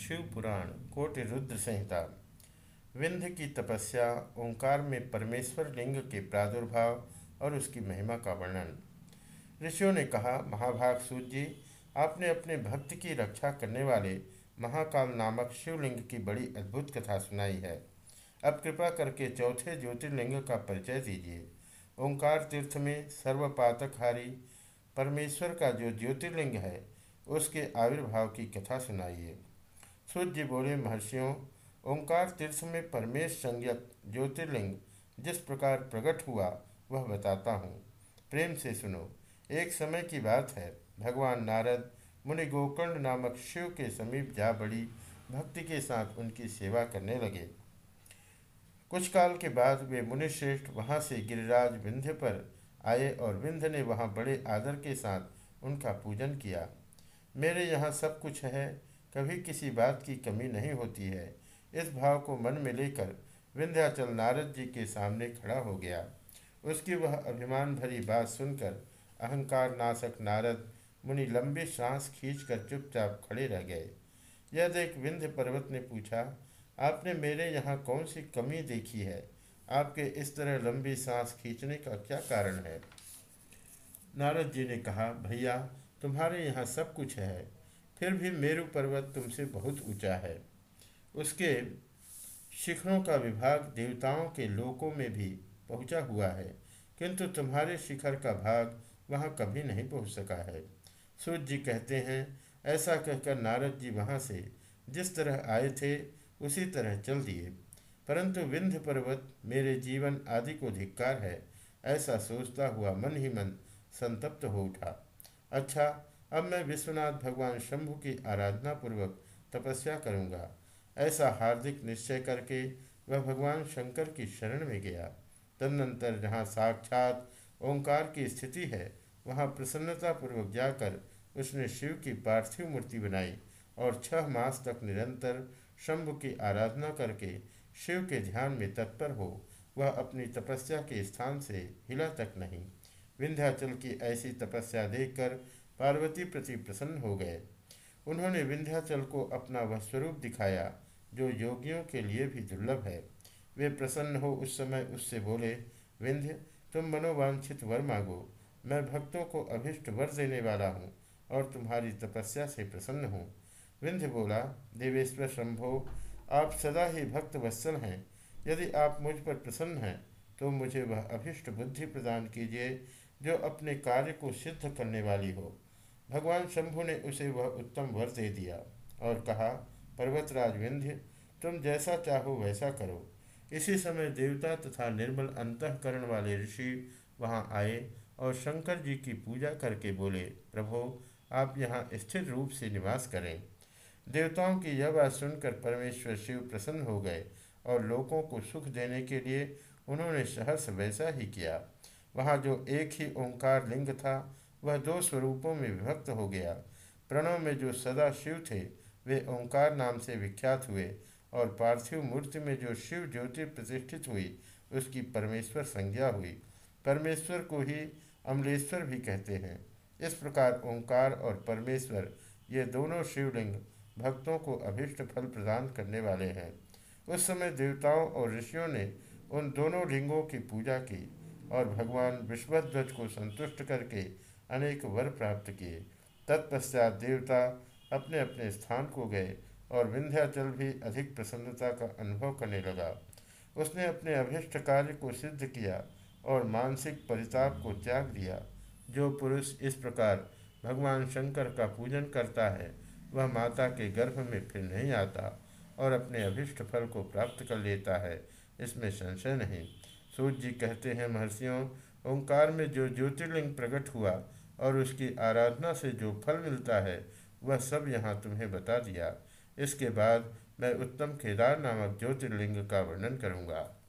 शिव पुराण कोटि रुद्र संहिता, विंध्य की तपस्या, ओंकार में परमेश्वर लिंग के प्रादुर्भाव और उसकी महिमा का वर्णन। ऋषियों ने कहा, महाभाग सूर्य जी, आपने अपने भक्त की रक्षा करने वाले महाकाल नामक शिवलिंग की बड़ी अद्भुत कथा सुनाई है। अब कृपा करके चौथे ज्योतिर्लिंग का परिचय दीजिए। ओंकार तीर्थ में सर्वपातकहारी परमेश्वर का जो ज्योतिर्लिंग है, उसके आविर्भाव की कथा सुनाइए। सूर्य बोले, महर्षियों, ओंकार तीर्थ में परमेश संज्ञक ज्योतिर्लिंग जिस प्रकार प्रकट हुआ, वह बताता हूँ। प्रेम से सुनो, एक समय की बात है। भगवान नारद मुनि गोकर्ण नामक शिव के समीप जा बड़ी भक्ति के साथ उनकी सेवा करने लगे। कुछ काल के बाद वे मुनिश्रेष्ठ वहाँ से गिरिराज विंध्य पर आए और विंध्य ने वहाँ बड़े आदर के साथ उनका पूजन किया। मेरे यहाँ सब कुछ है कभी किसी बात की कमी नहीं होती है। इस भाव को मन में लेकर विंध्याचल नारद जी के सामने खड़ा हो गया। उसकी वह अभिमान भरी बात सुनकर अहंकार नाशक नारद मुनि लंबी सांस खींचकर चुपचाप खड़े रह गए। यह देख विंध्य पर्वत ने पूछा, आपने मेरे यहाँ कौन सी कमी देखी है? आपके इस तरह लंबी सांस खींचने का क्या कारण है? नारद जी ने कहा, भैया, तुम्हारे यहाँ सब कुछ है। फिर भी मेरु पर्वत तुमसे बहुत ऊँचा है। उसके शिखरों का विभाग देवताओं के लोकों में भी पहुँचा हुआ है, किंतु तुम्हारे शिखर का भाग वहाँ कभी नहीं पहुँच सका है। सूर्य जी कहते हैं, ऐसा कहकर नारद जी वहाँ से जिस तरह आए थे, उसी तरह चल दिए। परंतु विंध्य पर्वत मेरे जीवन आदि को धिक्कार है, ऐसा सोचता हुआ मन ही मन संतप्त हो उठा। अच्छा अब मैं विश्वनाथ भगवान शंभु की आराधना पूर्वक तपस्या करूँगा। ऐसा हार्दिक निश्चय करके वह भगवान शंकर की शरण में गया। तदनंतर जहाँ साक्षात ओंकार की स्थिति है, वहाँ प्रसन्नतापूर्वक जाकर उसने शिव की पार्थिव मूर्ति बनाई और छह मास तक निरंतर शंभु की आराधना करके शिव के ध्यान में तत्पर हो, वह अपनी तपस्या के स्थान से हिला तक नहीं। विंध्याचल की ऐसी तपस्या देखकर पार्वती प्रति प्रसन्न हो गए। उन्होंने विंध्याचल को अपना वह स्वरूप दिखाया, जो योगियों के लिए भी दुर्लभ है। वे प्रसन्न हो उस समय उससे बोले, विंध्य, तुम मनोवांछित वर मांगो। मैं भक्तों को अभिष्ट वर देने वाला हूँ और तुम्हारी तपस्या से प्रसन्न हूँ। विंध्य बोला, देवेश्वर शंभो, आप सदा ही भक्त वत्सल हैं। यदि आप मुझ पर प्रसन्न हैं तो मुझे वह अभिष्ट बुद्धि प्रदान कीजिए, जो अपने कार्य को सिद्ध करने वाली हो। भगवान शंभु ने उसे वह उत्तम वर दे दिया और कहा पर्वतराज विंध्य तुम जैसा चाहो वैसा करो। इसी समय देवता तथा निर्मल अंतकरण वाले ऋषि वहाँ आए और शंकर जी की पूजा करके बोले, प्रभो, आप यहाँ स्थिर रूप से निवास करें। देवताओं की यह बात सुनकर परमेश्वर शिव प्रसन्न हो गए और लोगों को सुख देने के लिए उन्होंने सहर्ष वैसा ही किया। वहाँ जो एक ही ओंकार लिंग था वह दो स्वरूपों में विभक्त हो गया। प्रणव में जो सदा शिव थे, वे ओंकार नाम से विख्यात हुए और पार्थिव मूर्ति में जो शिव ज्योति प्रतिष्ठित हुई, उसकी परमेश्वर संज्ञा हुई। परमेश्वर को ही अमलेश्वर भी कहते हैं। इस प्रकार ओंकार और परमेश्वर, ये दोनों शिवलिंग भक्तों को अभिष्ट फल प्रदान करने वाले हैं। उस समय देवताओं और ऋषियों ने उन दोनों लिंगों की पूजा की और भगवान विश्वध्वज को संतुष्ट करके अनेक वर प्राप्त किए। तत्पश्चात देवता अपने अपने स्थान को गए और विंध्याचल भी अधिक प्रसन्नता का अनुभव करने लगा। उसने अपने अभिष्ट कार्य को सिद्ध किया और मानसिक परिताप को त्याग दिया। जो पुरुष इस प्रकार भगवान शंकर का पूजन करता है, वह माता के गर्भ में फिर नहीं आता और अपने अभिष्ट फल को प्राप्त कर लेता है, इसमें संशय नहीं। सूर्य जी कहते हैं, महर्षियों, ओंकार में जो ज्योतिर्लिंग प्रकट हुआ और उसकी आराधना से जो फल मिलता है, वह सब यहाँ तुम्हें बता दिया। इसके बाद मैं उत्तम केदार नामक ज्योतिर्लिंग का वर्णन करूँगा।